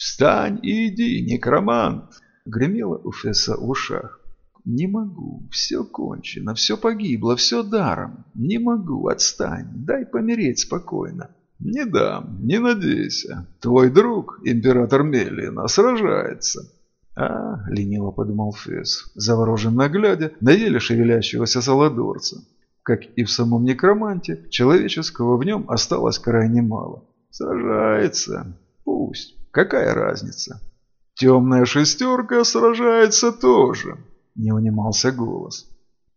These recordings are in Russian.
«Встань и иди, некромант!» — гремело у Фесса в ушах. «Не могу, все кончено, все погибло, все даром. Не могу, отстань, дай помереть спокойно». «Не дам, не надейся. Твой друг, император Мелина, сражается». «А, — лениво подумал Фесс, завороженно глядя на еле шевелящегося саладорца. Как и в самом некроманте, человеческого в нем осталось крайне мало. Сражается. Пусть. Какая разница? Темная шестерка сражается тоже, не унимался голос.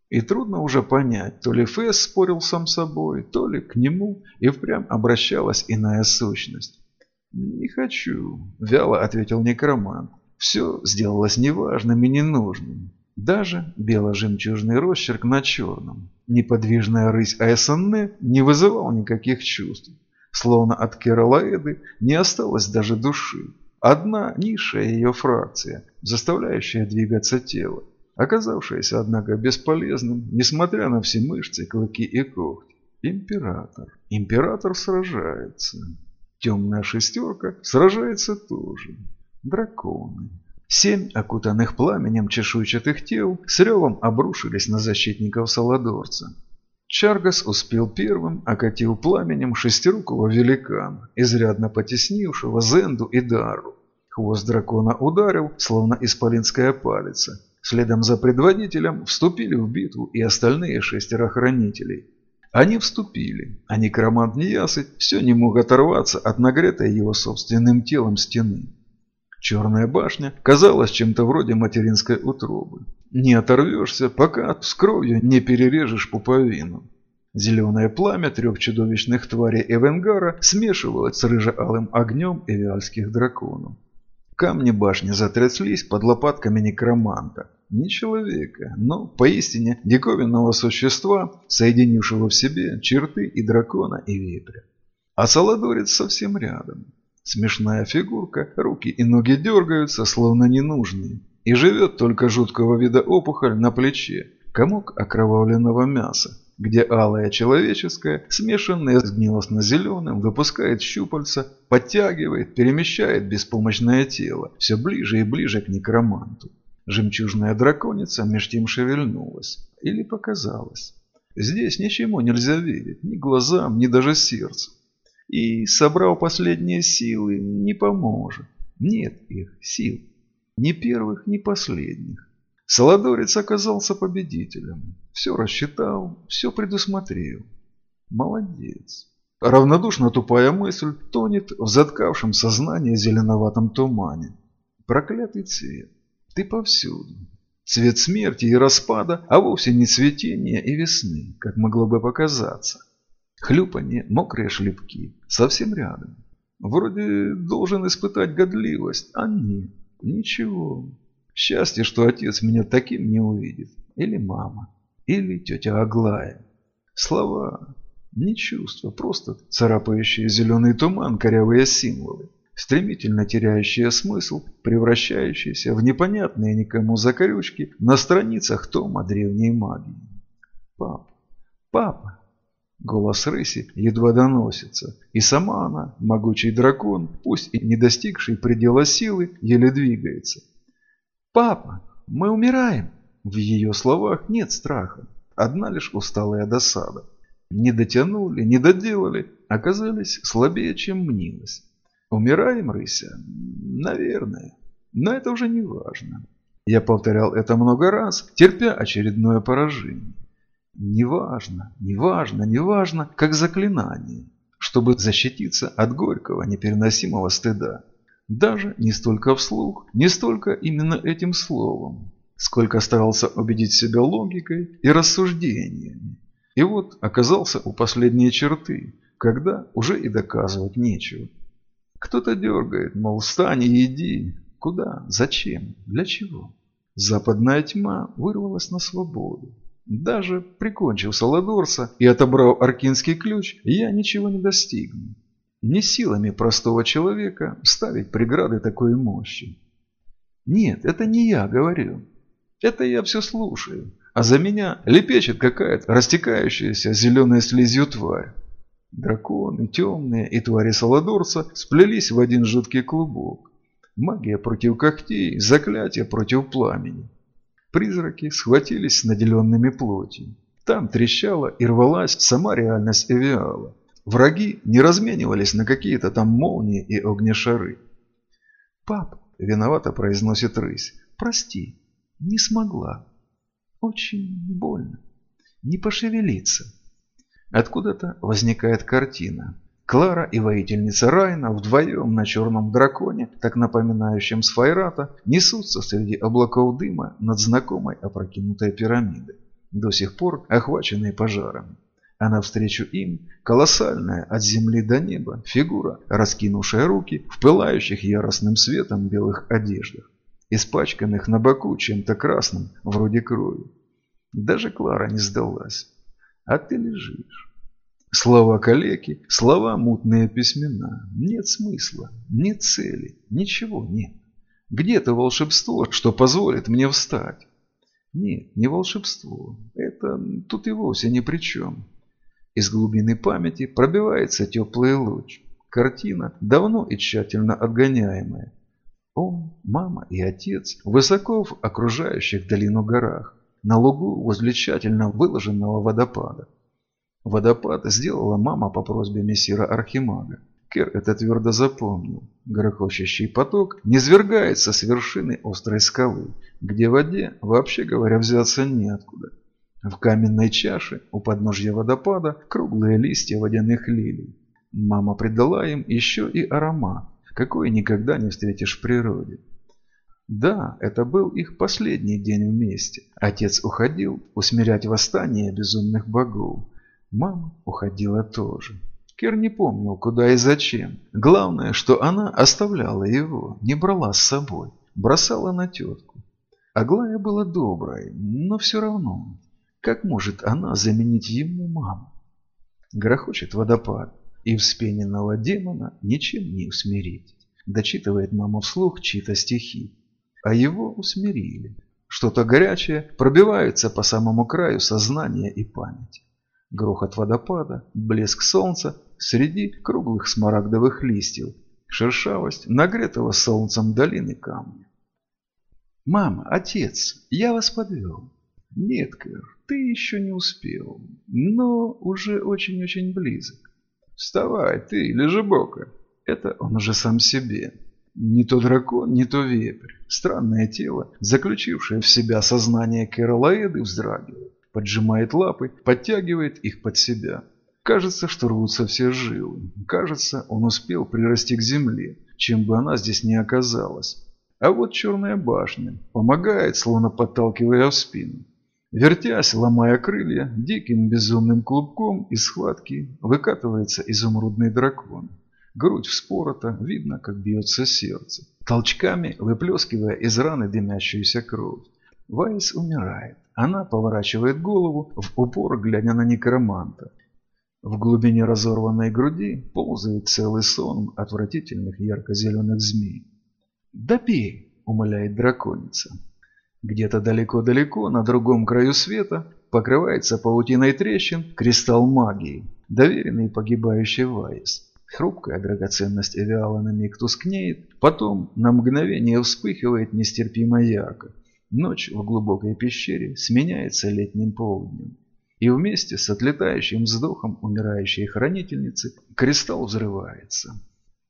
И трудно уже понять, то ли Фэс спорил сам собой, то ли к нему и впрямь обращалась иная сущность. «Не хочу», — вяло ответил некромант. Все сделалось неважным и ненужным. Даже бело-жемчужный росчерк на черном. Неподвижная рысь АСН не вызывал никаких чувств. Словно от Кералаэды не осталось даже души. Одна низшая ее фракция, заставляющая двигаться тело оказавшееся, однако, бесполезным, несмотря на все мышцы, клыки и когти. Император. Император сражается. Темная шестерка сражается тоже. Драконы. Семь окутанных пламенем чешуйчатых тел с ревом обрушились на защитников Саладорца. Чаргас успел первым, окатил пламенем шестирукого великана, изрядно потеснившего Зенду и Дару. Хвост дракона ударил, словно исполинская палица, Следом за предводителем вступили в битву и остальные шестеро хранителей. Они вступили, а некромант Неясыть все не мог оторваться от нагретой его собственным телом стены. Черная башня казалась чем-то вроде материнской утробы. Не оторвешься, пока с кровью не перережешь пуповину. Зеленое пламя трех чудовищных тварей Эвенгара смешивалось с рыжеалым огнем эвиальских драконов. Камни башни затряслись под лопатками некроманта. Не человека, но поистине диковинного существа, соединившего в себе черты и дракона, и вепря. А Саладорец совсем рядом. Смешная фигурка, руки и ноги дергаются, словно ненужные. И живет только жуткого вида опухоль на плече, комок окровавленного мяса где алое человеческое, смешанное с гнилостно-зеленым, выпускает щупальца, подтягивает, перемещает беспомощное тело все ближе и ближе к некроманту. Жемчужная драконица меж тем шевельнулась. Или показалось. Здесь ничему нельзя верить, ни глазам, ни даже сердцу. И, собрал последние силы, не поможет. Нет их сил. Ни первых, ни последних. Солодорец оказался победителем. Все рассчитал, все предусмотрел. Молодец. Равнодушно тупая мысль тонет в заткавшем сознание зеленоватом тумане. Проклятый цвет. Ты повсюду. Цвет смерти и распада, а вовсе не цветения и весны, как могло бы показаться. Хлюпанье, мокрые шлепки, совсем рядом. Вроде должен испытать годливость, а нет, ничего. Счастье, что отец меня таким не увидит. Или мама. Или тетя Аглая. Слова, не чувства, просто царапающие зеленый туман корявые символы, стремительно теряющие смысл, превращающиеся в непонятные никому закорючки на страницах тома древней магии. Папа, папа. Голос рыси едва доносится, и сама она, могучий дракон, пусть и не достигший предела силы, еле двигается. «Папа, мы умираем!» В ее словах нет страха, одна лишь усталая досада. Не дотянули, не доделали, оказались слабее, чем мнилось. Умираем, рыся? Наверное. Но это уже не важно. Я повторял это много раз, терпя очередное поражение. Неважно, неважно, неважно, как заклинание, чтобы защититься от горького, непереносимого стыда. Даже не столько вслух, не столько именно этим словом, сколько старался убедить себя логикой и рассуждениями. И вот оказался у последней черты, когда уже и доказывать нечего. Кто-то дергает, мол, встань и иди. Куда? Зачем? Для чего? Западная тьма вырвалась на свободу. Даже прикончив Саладорса и отобрав аркинский ключ, я ничего не достигну. Не силами простого человека ставить преграды такой мощи. Нет, это не я говорю. Это я все слушаю. А за меня лепечет какая-то растекающаяся зеленой слизью тварь. Драконы, темные и твари Саладорца сплелись в один жуткий клубок. Магия против когтей, заклятие против пламени. Призраки схватились с наделенными плотью. Там трещала и рвалась сама реальность Эвиала. Враги не разменивались на какие-то там молнии и огнешары. «Пап», — виновато произносит рысь, — «прости, не смогла. Очень больно. Не пошевелиться». Откуда-то возникает картина. Клара и воительница Райна вдвоем на черном драконе, так напоминающем Сфайрата, несутся среди облаков дыма над знакомой опрокинутой пирамидой, до сих пор охваченной пожарами. А навстречу им колоссальная от земли до неба фигура, раскинувшая руки в пылающих яростным светом белых одеждах, испачканных на боку чем-то красным, вроде крови. Даже Клара не сдалась. А ты лежишь. Слова калеки, слова мутные письмена. Нет смысла, нет цели, ничего нет. Где-то волшебство, что позволит мне встать. Нет, не волшебство. Это тут и вовсе ни при чем. Из глубины памяти пробивается теплый луч. Картина, давно и тщательно отгоняемая. Он, мама и отец высоко в окружающих долину горах, на лугу возле тщательно выложенного водопада. Водопад сделала мама по просьбе мессира Архимага. Кер это твердо запомнил. Грохочущий поток низвергается с вершины острой скалы, где воде, вообще говоря, взяться неоткуда. В каменной чаше у подножья водопада круглые листья водяных лилий. Мама придала им еще и аромат, какой никогда не встретишь в природе. Да, это был их последний день вместе. Отец уходил усмирять восстание безумных богов. Мама уходила тоже. Кер не помнил, куда и зачем. Главное, что она оставляла его, не брала с собой, бросала на тетку. Аглая была доброй, но все равно, как может она заменить ему маму? Грохочет водопад, и вспененного демона ничем не усмирить. Дочитывает мама вслух чьи-то стихи. А его усмирили. Что-то горячее пробивается по самому краю сознания и памяти грохот водопада, блеск солнца среди круглых смарагдовых листьев, шершавость нагретого солнцем долины камня. «Мама, отец, я вас подвел». «Нет, Кэр, ты еще не успел, но уже очень-очень близок». «Вставай, ты, лежебока». Это он уже сам себе. Не то дракон, не то вепрь. Странное тело, заключившее в себя сознание Кэролаэды, вздрагивает поджимает лапы, подтягивает их под себя. Кажется, что рвутся все жилы. Кажется, он успел прирасти к земле, чем бы она здесь не оказалась. А вот черная башня помогает, словно подталкивая в спину. Вертясь, ломая крылья, диким безумным клубком из схватки выкатывается изумрудный дракон. Грудь вспорота, видно, как бьется сердце. Толчками выплескивая из раны дымящуюся кровь. Вайс умирает. Она поворачивает голову, в упор глядя на некроманта. В глубине разорванной груди ползает целый сон отвратительных ярко-зеленых змей. «Допей!» – умоляет драконица. Где-то далеко-далеко, на другом краю света, покрывается паутиной трещин кристалл магии, доверенный погибающий Вайс. Хрупкая драгоценность Эвиала на миг тускнеет, потом на мгновение вспыхивает нестерпимо ярко, Ночь в глубокой пещере сменяется летним полднем. И вместе с отлетающим вздохом умирающей хранительницы кристалл взрывается.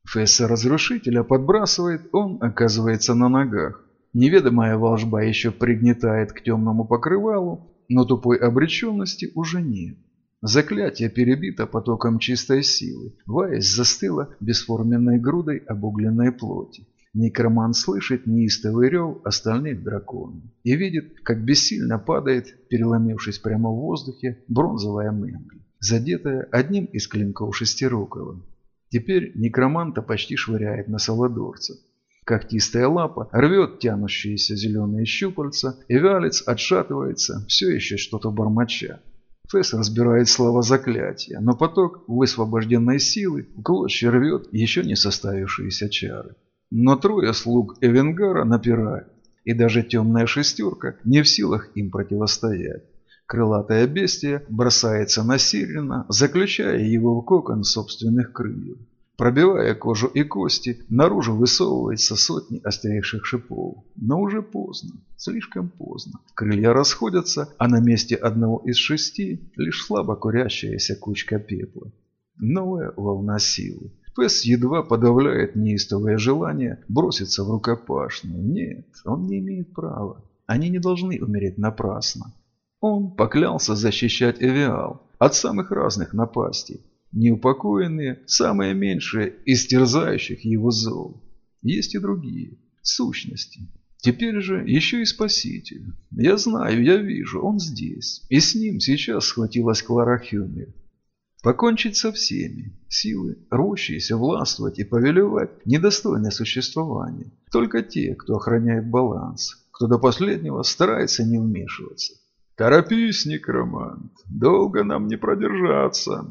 Фесса разрушителя подбрасывает, он оказывается на ногах. Неведомая волжба еще пригнетает к темному покрывалу, но тупой обреченности уже нет. Заклятие перебито потоком чистой силы. Ваясь застыла бесформенной грудой обугленной плоти. Некроман слышит неистовый рев остальных драконов и видит, как бессильно падает, переломившись прямо в воздухе, бронзовая мемля, задетая одним из клинков шестирукого. Теперь некроманта почти швыряет на саладорца. Когтистая лапа рвет тянущиеся зеленые щупальца, и вялец отшатывается, все еще что-то бормоча. Фесс разбирает слова заклятия, но поток высвобожденной силы в клочья рвет еще не составившиеся чары. Но трое слуг Эвенгара напирают, и даже темная шестерка не в силах им противостоять. Крылатое бестие бросается на Сирина, заключая его в кокон собственных крыльев. Пробивая кожу и кости, наружу высовывается сотни острейших шипов. Но уже поздно, слишком поздно. Крылья расходятся, а на месте одного из шести лишь слабо курящаяся кучка пепла. Новая волна силы. Фесс едва подавляет неистовое желание броситься в рукопашную. Нет, он не имеет права. Они не должны умереть напрасно. Он поклялся защищать Эвиал от самых разных напастей неупокоенные, самые меньшие из терзающих его зол. Есть и другие, сущности. Теперь же еще и Спаситель. Я знаю, я вижу, он здесь. И с ним сейчас схватилась Клара Хюмер. Покончить со всеми. Силы, рвущиеся властвовать и повелевать, недостойное существование. Только те, кто охраняет баланс, кто до последнего старается не вмешиваться. «Торопись, некромант, долго нам не продержаться»,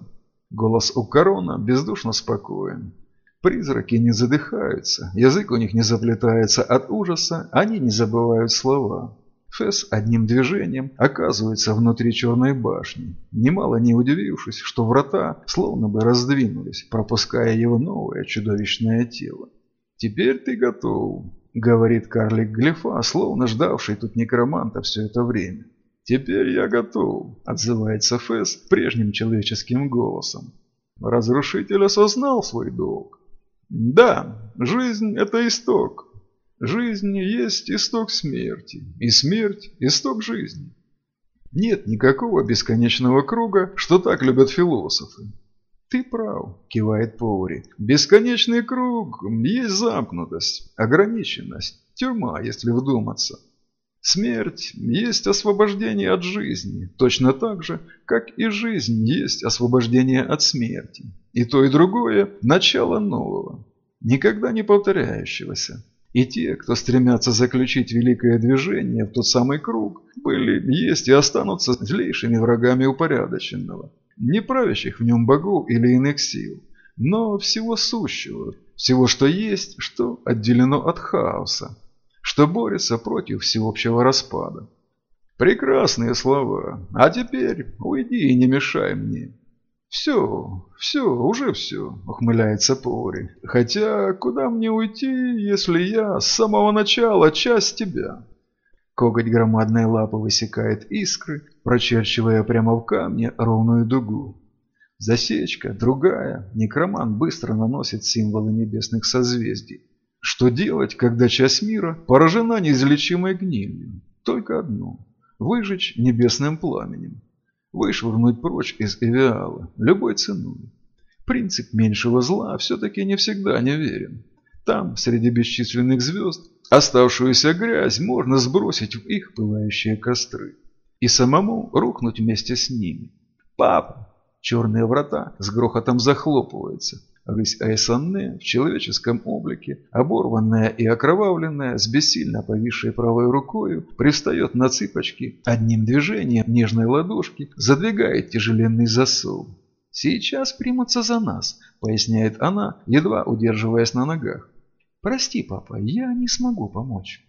Голос у корона бездушно спокоен. Призраки не задыхаются, язык у них не заплетается от ужаса, они не забывают слова. Фесс одним движением оказывается внутри черной башни, немало не удивившись, что врата словно бы раздвинулись, пропуская его новое чудовищное тело. «Теперь ты готов», — говорит карлик Глифа, словно ждавший тут некроманта все это время. «Теперь я готов», – отзывается Фэс прежним человеческим голосом. Разрушитель осознал свой долг. «Да, жизнь – это исток. Жизнь есть исток смерти, и смерть – исток жизни. Нет никакого бесконечного круга, что так любят философы. «Ты прав», – кивает Поури. «Бесконечный круг есть замкнутость, ограниченность, тюрьма, если вдуматься». Смерть есть освобождение от жизни, точно так же, как и жизнь есть освобождение от смерти. И то, и другое – начало нового, никогда не повторяющегося. И те, кто стремятся заключить великое движение в тот самый круг, были, есть и останутся злейшими врагами упорядоченного, не правящих в нем богов или иных сил, но всего сущего, всего, что есть, что отделено от хаоса, что борется против всеобщего распада. Прекрасные слова. А теперь уйди и не мешай мне. «Все, все, уже все», — ухмыляется Пори. «Хотя куда мне уйти, если я с самого начала часть тебя?» Коготь громадной лапы высекает искры, прочерчивая прямо в камне ровную дугу. Засечка, другая, некроман быстро наносит символы небесных созвездий. Что делать, когда часть мира поражена неизлечимой гнилью? Только одно – выжечь небесным пламенем. Вышвырнуть прочь из Эвиала любой ценой. Принцип меньшего зла все-таки не всегда неверен. Там, среди бесчисленных звезд, оставшуюся грязь можно сбросить в их пылающие костры. И самому рухнуть вместе с ними. Папа! Черные врата с грохотом захлопываются – Айсанне в человеческом облике, оборванная и окровавленная, с бессильно повисшей правой рукою, пристает на цыпочки, одним движением нежной ладошки задвигает тяжеленный засов. «Сейчас примутся за нас», — поясняет она, едва удерживаясь на ногах. «Прости, папа, я не смогу помочь».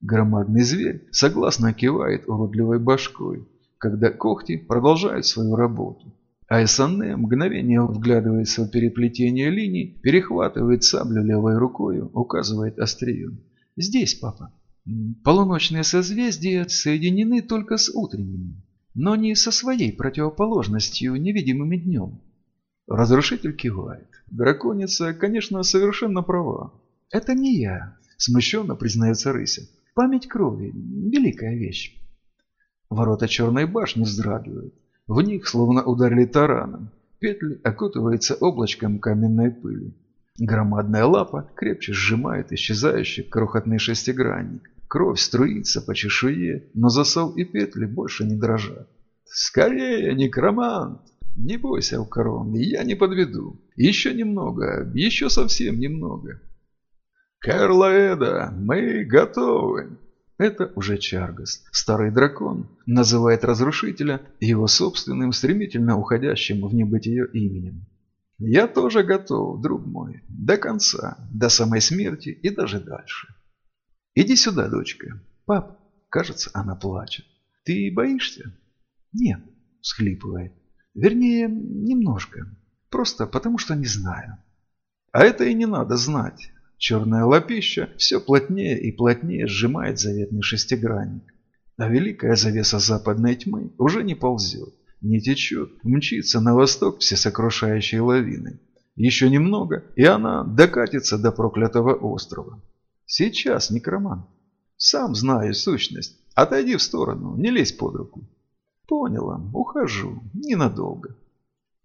Громадный зверь согласно кивает уродливой башкой, когда когти продолжают свою работу. Айсанне мгновение вглядывается в переплетение линий, перехватывает саблю левой рукой, указывает острием. «Здесь, папа. Полуночные созвездия соединены только с утренними, но не со своей противоположностью невидимыми днем». Разрушитель кивает. Драконица, конечно, совершенно права. «Это не я», – смущенно признается Рыся. «Память крови – великая вещь». Ворота черной башни вздрагивают. В них словно ударили тараном. Петли окутывается облачком каменной пыли. Громадная лапа крепче сжимает исчезающий крохотный шестигранник. Кровь струится по чешуе, но засов и петли больше не дрожат. «Скорее, некромант!» «Не бойся, Укарон, я не подведу. Еще немного, еще совсем немного». «Карлаэда, мы готовы!» Это уже Чаргас. Старый дракон называет разрушителя его собственным стремительно уходящим в небытие именем. Я тоже готов, друг мой, до конца, до самой смерти и даже дальше. Иди сюда, дочка. Пап, кажется, она плачет. Ты боишься? Нет, всхлипывает. Вернее, немножко. Просто потому, что не знаю. А это и не надо знать. Черная лапища все плотнее и плотнее сжимает заветный шестигранник. А великая завеса западной тьмы уже не ползет, не течет, мчится на восток всесокрушающей лавиной. Еще немного, и она докатится до проклятого острова. Сейчас, некромант. Сам знаю сущность. Отойди в сторону, не лезь под руку. Поняла, ухожу, ненадолго.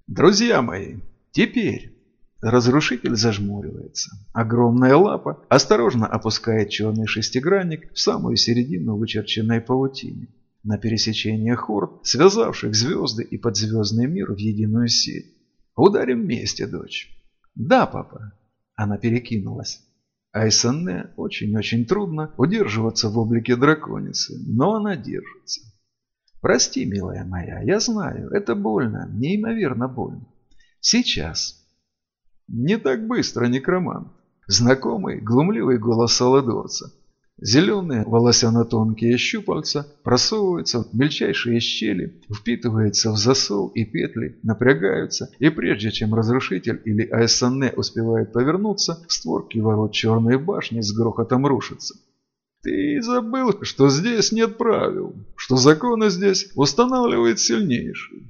Друзья мои, теперь... Разрушитель зажмуривается. Огромная лапа осторожно опускает черный шестигранник в самую середину вычерченной паутины. На пересечении хорд, связавших звезды и подзвездный мир в единую сеть. Ударим вместе, дочь. Да, папа. Она перекинулась. Айсанне очень-очень трудно удерживаться в облике драконицы, но она держится. Прости, милая моя, я знаю, это больно, неимоверно больно. Сейчас. Не так быстро, некромант. Знакомый, глумливый голос Саладорца. Зеленые волосяно-тонкие щупальца просовываются в мельчайшие щели, впитываются в засол и петли, напрягаются, и прежде чем разрушитель или АСН успевает повернуться, створки ворот черной башни с грохотом рушатся. Ты забыл, что здесь нет правил, что законы здесь устанавливает сильнейший.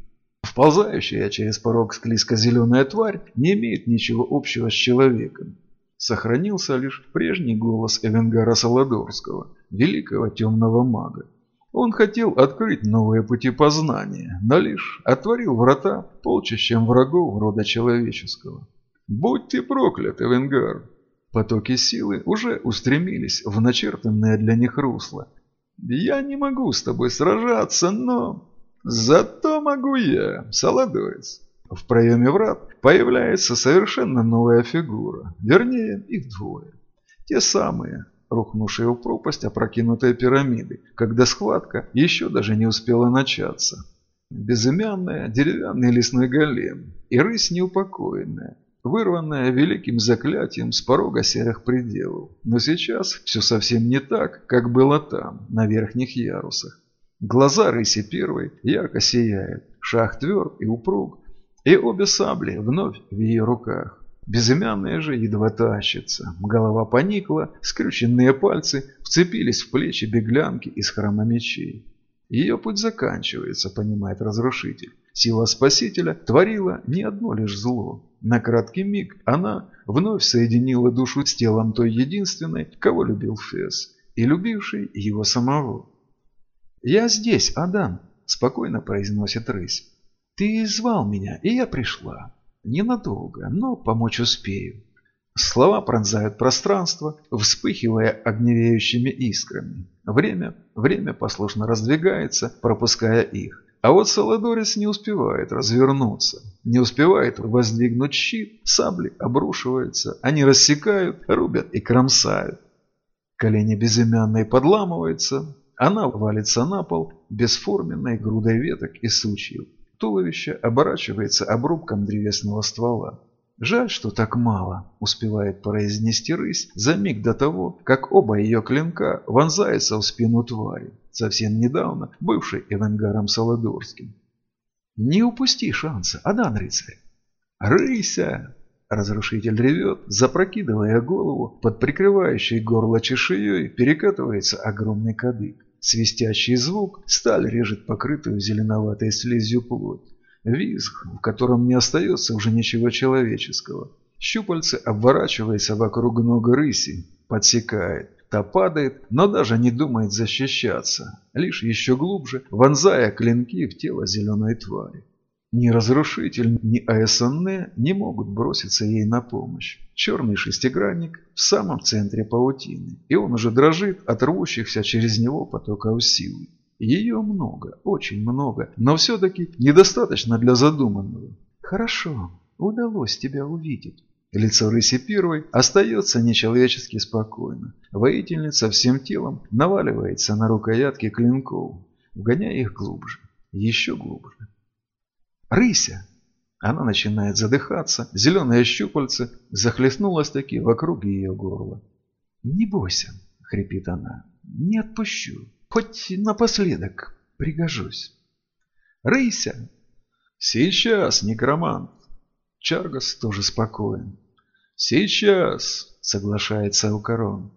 Вползающая через порог склизко-зеленая тварь не имеет ничего общего с человеком. Сохранился лишь прежний голос Эвенгара Саладорского, великого темного мага. Он хотел открыть новые пути познания, но лишь отворил врата полчищем врагов рода человеческого. «Будь ты проклят, Эвенгар!» Потоки силы уже устремились в начертанное для них русло. «Я не могу с тобой сражаться, но...» «Зато могу я, Солодовец!» В проеме врат появляется совершенно новая фигура. Вернее, их двое. Те самые, рухнувшие в пропасть опрокинутые пирамиды, когда схватка еще даже не успела начаться. Безымянная деревянный лесной голем и рысь неупокоенная, вырванная великим заклятием с порога серых пределов. Но сейчас все совсем не так, как было там, на верхних ярусах. Глаза рыси первой ярко сияют, шаг тверд и упруг, и обе сабли вновь в ее руках. Безымянная же едва тащится. Голова поникла, скрюченные пальцы вцепились в плечи беглянки из храма мечей. Ее путь заканчивается, понимает разрушитель. Сила Спасителя творила не одно лишь зло. На краткий миг она вновь соединила душу с телом той единственной, кого любил Фес, и любившей его самого. «Я здесь, Адам», – спокойно произносит рысь. «Ты звал меня, и я пришла. Ненадолго, но помочь успею». Слова пронзают пространство, вспыхивая огневеющими искрами. Время, время послушно раздвигается, пропуская их. А вот Саладорис не успевает развернуться, не успевает воздвигнуть щит, сабли обрушиваются, они рассекают, рубят и кромсают. Колени безымянной подламываются, она валится на пол бесформенной грудой веток и сучьев. Туловище оборачивается обрубком древесного ствола. «Жаль, что так мало», – успевает произнести рысь за миг до того, как оба ее клинка вонзаются в спину твари, совсем недавно бывшей Эвенгаром Солодорским. «Не упусти шанса, Адан рыцарь!» «Рыся!» Разрушитель ревет, запрокидывая голову, под прикрывающей горло чешуей перекатывается огромный кадык. Свистящий звук, сталь режет покрытую зеленоватой слизью плоть. Визг, в котором не остается уже ничего человеческого. Щупальце обворачивается вокруг нога рыси, подсекает. Та падает, но даже не думает защищаться, лишь еще глубже вонзая клинки в тело зеленой твари. Ни разрушитель, ни АСН не могут броситься ей на помощь. Черный шестигранник в самом центре паутины, и он уже дрожит от рвущихся через него потоков силы. Ее много, очень много, но все-таки недостаточно для задуманного. Хорошо, удалось тебя увидеть. Лицо рыси первой остается нечеловечески спокойно. Воительница всем телом наваливается на рукоятки клинков, вгоняя их глубже, еще глубже. «Рыся!» Она начинает задыхаться, зеленое щупальце захлестнулось таки вокруг ее горла. «Не бойся!» — хрипит она. «Не отпущу. Хоть напоследок пригожусь». «Рыся!» «Сейчас, некромант!» Чаргас тоже спокоен. «Сейчас!» — соглашается Аукарон.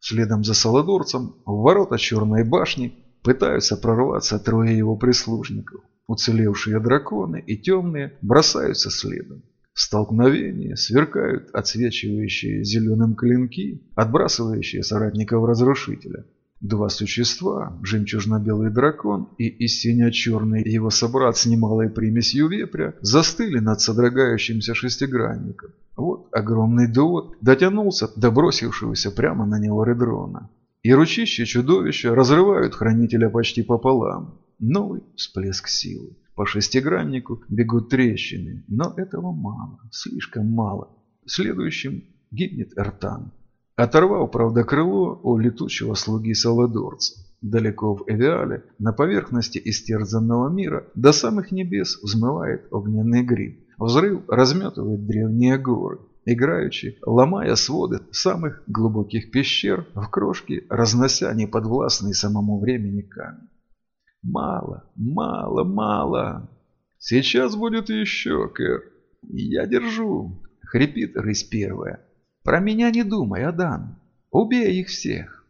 Следом за Солодорцем в ворота Черной башни пытаются прорваться трое его прислужников. Уцелевшие драконы и темные бросаются следом. Столкновения сверкают отсвечивающие зеленым клинки, отбрасывающие соратников разрушителя. Два существа, жемчужно-белый дракон и истинно черный его собрат с немалой примесью вепря, застыли над содрогающимся шестигранником. Вот огромный довод дотянулся до бросившегося прямо на него редрона. И ручище чудовища разрывают хранителя почти пополам. Новый всплеск силы. По шестиграннику бегут трещины, но этого мало, слишком мало. Следующим гибнет Эртан. Оторвал, правда, крыло у летучего слуги Саладорца. Далеко в Эвиале, на поверхности истерзанного мира, до самых небес взмывает огненный гриб. Взрыв разметывает древние горы, играючи, ломая своды самых глубоких пещер в крошки, разнося неподвластный самому времени камень. Мало, мало, мало. Сейчас будет еще, Кэр. Я держу. Хрипит рысь первая. Про меня не думай, Адан. Убей их всех.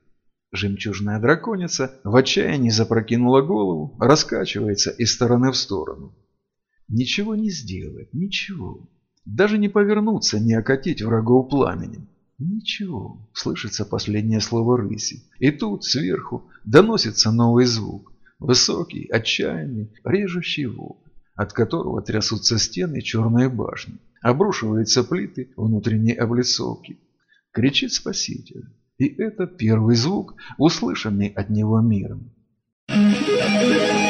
Жемчужная драконица в отчаянии запрокинула голову, раскачивается из стороны в сторону. Ничего не сделать, ничего. Даже не повернуться, не окатить врагов пламенем. Ничего, слышится последнее слово рыси. И тут, сверху, доносится новый звук. Высокий, отчаянный, режущий вопль, от которого трясутся стены черной башни, обрушиваются плиты внутренней облицовки. Кричит Спаситель. И это первый звук, услышанный от него миром. Thank you.